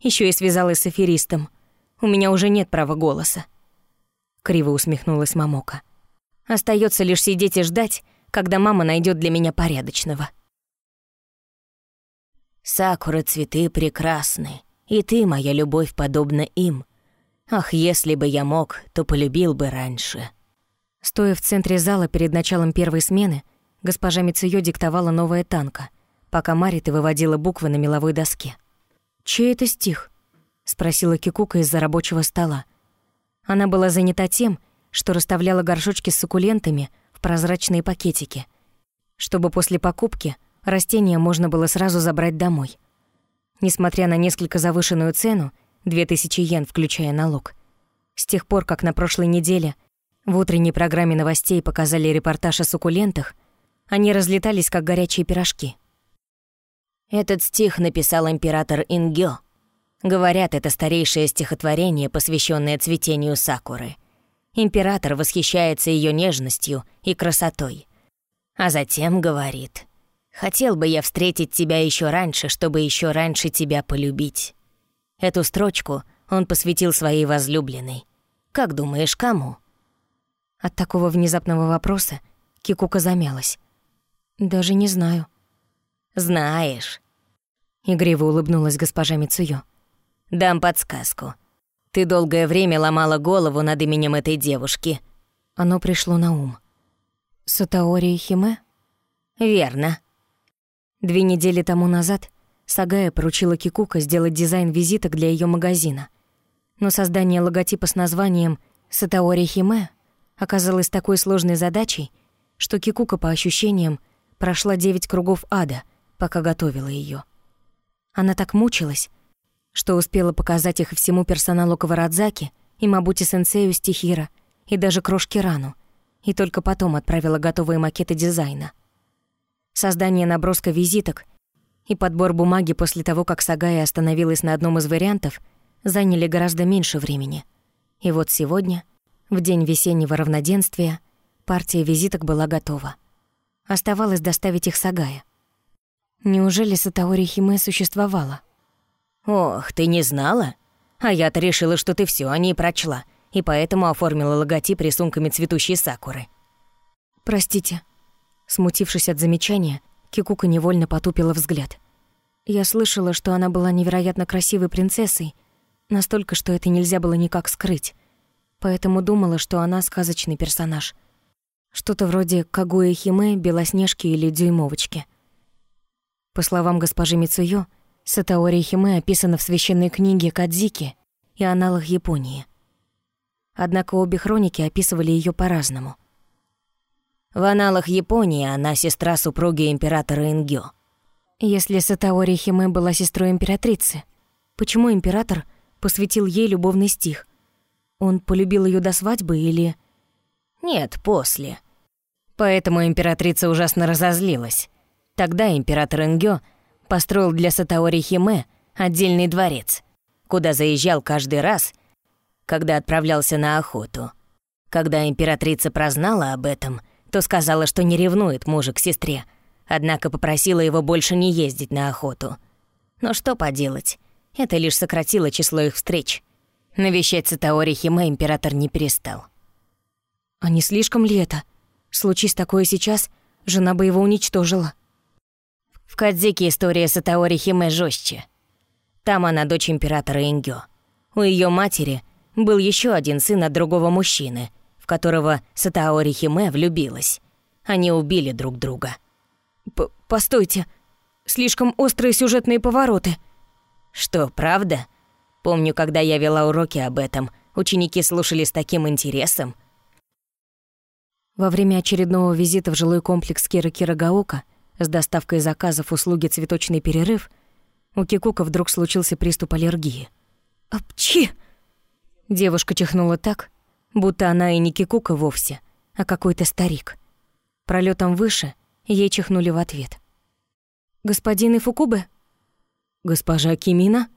Еще и связалась с аферистом. У меня уже нет права голоса. — криво усмехнулась Мамока. Остается лишь сидеть и ждать, когда мама найдет для меня порядочного». «Сакуры цветы прекрасны, и ты, моя любовь, подобна им. Ах, если бы я мог, то полюбил бы раньше». Стоя в центре зала перед началом первой смены, госпожа Мицуё диктовала новое танка, пока Марита выводила буквы на меловой доске. «Чей это стих?» — спросила Кикука из-за рабочего стола. Она была занята тем, что расставляла горшочки с суккулентами в прозрачные пакетики, чтобы после покупки растения можно было сразу забрать домой. Несмотря на несколько завышенную цену, 2000 йен, включая налог, с тех пор, как на прошлой неделе в утренней программе новостей показали репортаж о суккулентах, они разлетались, как горячие пирожки. Этот стих написал император Ингё, Говорят, это старейшее стихотворение, посвященное цветению сакуры. Император восхищается ее нежностью и красотой. А затем говорит, «Хотел бы я встретить тебя еще раньше, чтобы еще раньше тебя полюбить». Эту строчку он посвятил своей возлюбленной. Как думаешь, кому? От такого внезапного вопроса Кикука замялась. «Даже не знаю». «Знаешь». Игриво улыбнулась госпожа Мицуё. Дам подсказку. Ты долгое время ломала голову над именем этой девушки. Оно пришло на ум. Сатаори Химе? Верно. Две недели тому назад Сагая поручила Кикука сделать дизайн визиток для ее магазина. Но создание логотипа с названием «Сатаори Химе» оказалось такой сложной задачей, что Кикука, по ощущениям, прошла девять кругов ада, пока готовила ее. Она так мучилась, что успела показать их всему персоналу Каварадзаки и Мабути-сенсею Стихира, и даже Крошке Рану, и только потом отправила готовые макеты дизайна. Создание наброска визиток и подбор бумаги после того, как Сагая остановилась на одном из вариантов, заняли гораздо меньше времени. И вот сегодня, в день весеннего равноденствия, партия визиток была готова. Оставалось доставить их Сагая. Неужели Сатаори Химе существовала? «Ох, ты не знала? А я-то решила, что ты все о ней прочла, и поэтому оформила логотип рисунками цветущей сакуры». «Простите». Смутившись от замечания, Кикука невольно потупила взгляд. Я слышала, что она была невероятно красивой принцессой, настолько, что это нельзя было никак скрыть. Поэтому думала, что она сказочный персонаж. Что-то вроде Кагуэ Химе, Белоснежки или Дюймовочки. По словам госпожи Мицуё, Сатаори Химе описана в священной книге Кадзики и аналах Японии. Однако обе хроники описывали ее по-разному. В аналах Японии она сестра супруги императора Ингё. Если Сатаори Химе была сестрой императрицы, почему император посвятил ей любовный стих? Он полюбил ее до свадьбы или... Нет, после. Поэтому императрица ужасно разозлилась. Тогда император Ингё построил для Сатаори Химе отдельный дворец, куда заезжал каждый раз, когда отправлялся на охоту. Когда императрица прознала об этом, то сказала, что не ревнует мужа к сестре, однако попросила его больше не ездить на охоту. Но что поделать, это лишь сократило число их встреч. Навещать Сатаори Химе император не перестал. А не слишком ли это? Случись такое сейчас, жена бы его уничтожила. В Кадзике история Сатаори Химе жестче. Там она дочь императора Ингё. У ее матери был еще один сын от другого мужчины — которого Сатаори Химе влюбилась. Они убили друг друга. П «Постойте, слишком острые сюжетные повороты». «Что, правда? Помню, когда я вела уроки об этом, ученики слушали с таким интересом». Во время очередного визита в жилой комплекс Кира Кирагаока с доставкой заказов услуги «Цветочный перерыв» у Кикука вдруг случился приступ аллергии. «Апчи!» Девушка чихнула так, будто она и не Кикука вовсе, а какой-то старик. Пролетом выше ей чихнули в ответ. «Господин Ифукубе?» «Госпожа Кимина?»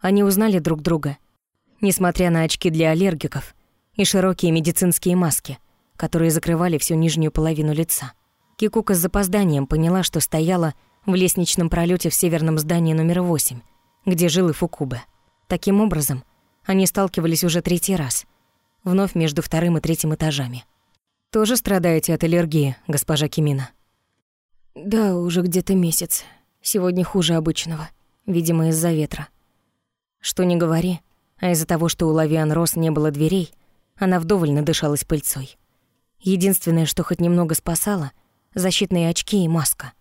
Они узнали друг друга, несмотря на очки для аллергиков и широкие медицинские маски, которые закрывали всю нижнюю половину лица. Кикука с запозданием поняла, что стояла в лестничном пролете в северном здании номер 8, где жил Ифукубе. Таким образом, они сталкивались уже третий раз — вновь между вторым и третьим этажами. «Тоже страдаете от аллергии, госпожа Кимина?» «Да, уже где-то месяц. Сегодня хуже обычного. Видимо, из-за ветра. Что не говори, а из-за того, что у Лавиан Рос не было дверей, она вдоволь надышалась пыльцой. Единственное, что хоть немного спасало — защитные очки и маска.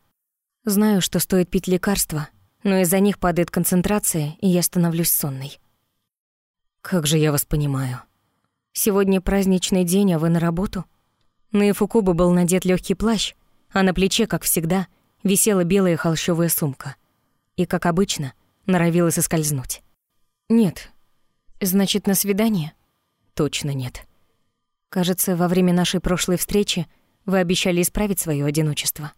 Знаю, что стоит пить лекарства, но из-за них падает концентрация, и я становлюсь сонной. Как же я вас понимаю. Сегодня праздничный день, а вы на работу? На Ифукубы был надет легкий плащ, а на плече, как всегда, висела белая холщовая сумка. И, как обычно, норовила соскользнуть. «Нет. Значит, на свидание?» «Точно нет. Кажется, во время нашей прошлой встречи вы обещали исправить свое одиночество».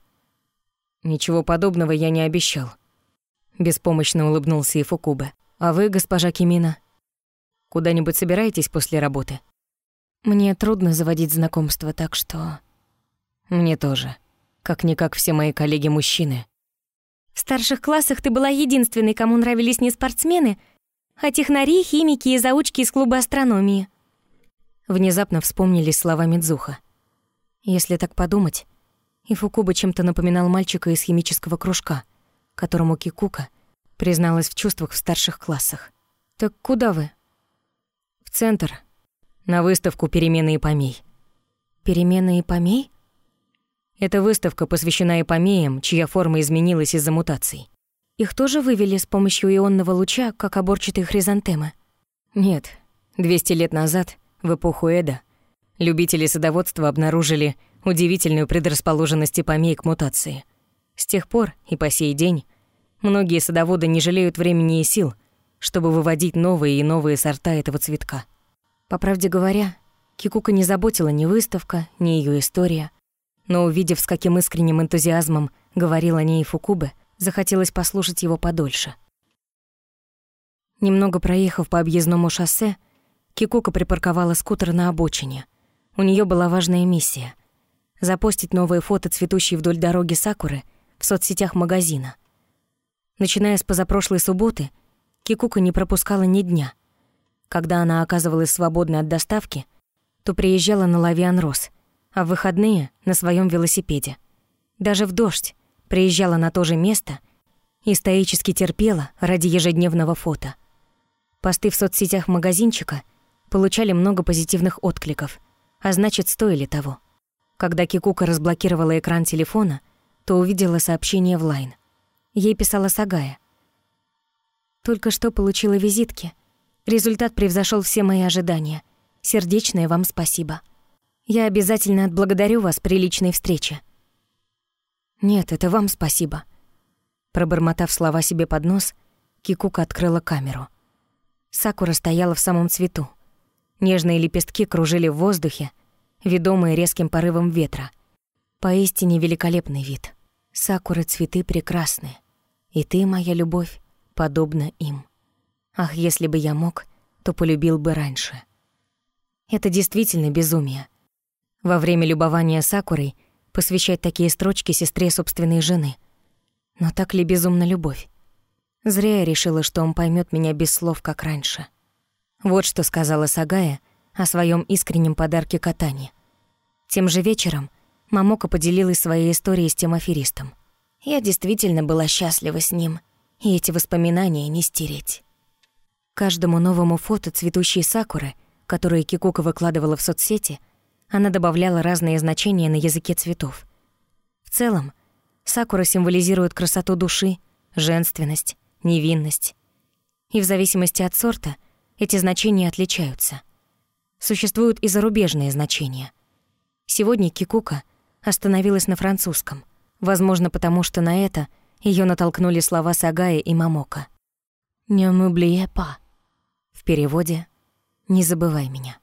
«Ничего подобного я не обещал», — беспомощно улыбнулся Ифукубе. «А вы, госпожа Кимина, Куда-нибудь собираетесь после работы? Мне трудно заводить знакомства, так что... Мне тоже. Как-никак все мои коллеги-мужчины. В старших классах ты была единственной, кому нравились не спортсмены, а технари, химики и заучки из клуба астрономии. Внезапно вспомнили слова Медзуха. Если так подумать, и Фукуба чем-то напоминал мальчика из химического кружка, которому Кикука призналась в чувствах в старших классах. «Так куда вы?» центр. На выставку «Перемены ипомей». «Перемены ипомей»? Эта выставка посвящена ипомеям, чья форма изменилась из-за мутаций. Их тоже вывели с помощью ионного луча, как оборчатые хризантемы? Нет. 200 лет назад, в эпоху Эда, любители садоводства обнаружили удивительную предрасположенность ипомей к мутации. С тех пор и по сей день многие садоводы не жалеют времени и сил – чтобы выводить новые и новые сорта этого цветка. По правде говоря, Кикука не заботила ни выставка, ни ее история. Но увидев, с каким искренним энтузиазмом говорил о ней Фукубе, Захотелось послушать его подольше. Немного проехав по объездному шоссе, Кикука припарковала скутер на обочине. У нее была важная миссия — запостить новые фото цветущей вдоль дороги сакуры в соцсетях магазина. Начиная с позапрошлой субботы, Кикука не пропускала ни дня. Когда она оказывалась свободной от доставки, то приезжала на Лавиан Рос, а в выходные — на своем велосипеде. Даже в дождь приезжала на то же место и стоически терпела ради ежедневного фото. Посты в соцсетях магазинчика получали много позитивных откликов, а значит, стоили того. Когда Кикука разблокировала экран телефона, то увидела сообщение в Лайн. Ей писала Сагая. «Только что получила визитки. Результат превзошел все мои ожидания. Сердечное вам спасибо. Я обязательно отблагодарю вас при личной встрече. «Нет, это вам спасибо». Пробормотав слова себе под нос, Кикука открыла камеру. Сакура стояла в самом цвету. Нежные лепестки кружили в воздухе, ведомые резким порывом ветра. Поистине великолепный вид. Сакуры цветы прекрасны, и ты, моя любовь, подобна им. Ах, если бы я мог, то полюбил бы раньше. Это действительно безумие. Во время любования Сакурой посвящать такие строчки сестре собственной жены. Но так ли безумна любовь? Зря я решила, что он поймет меня без слов, как раньше. Вот что сказала Сагая о своем искреннем подарке Катане. Тем же вечером Мамока поделилась своей историей с тем аферистом. Я действительно была счастлива с ним, и эти воспоминания не стереть. Каждому новому фото цветущей сакуры, которые Кикука выкладывала в соцсети — она добавляла разные значения на языке цветов. В целом, сакура символизирует красоту души, женственность, невинность. И в зависимости от сорта эти значения отличаются. Существуют и зарубежные значения. Сегодня Кикука остановилась на французском, возможно, потому что на это ее натолкнули слова Сагая и Мамока. «Не m'oubliez pas» в переводе «Не забывай меня».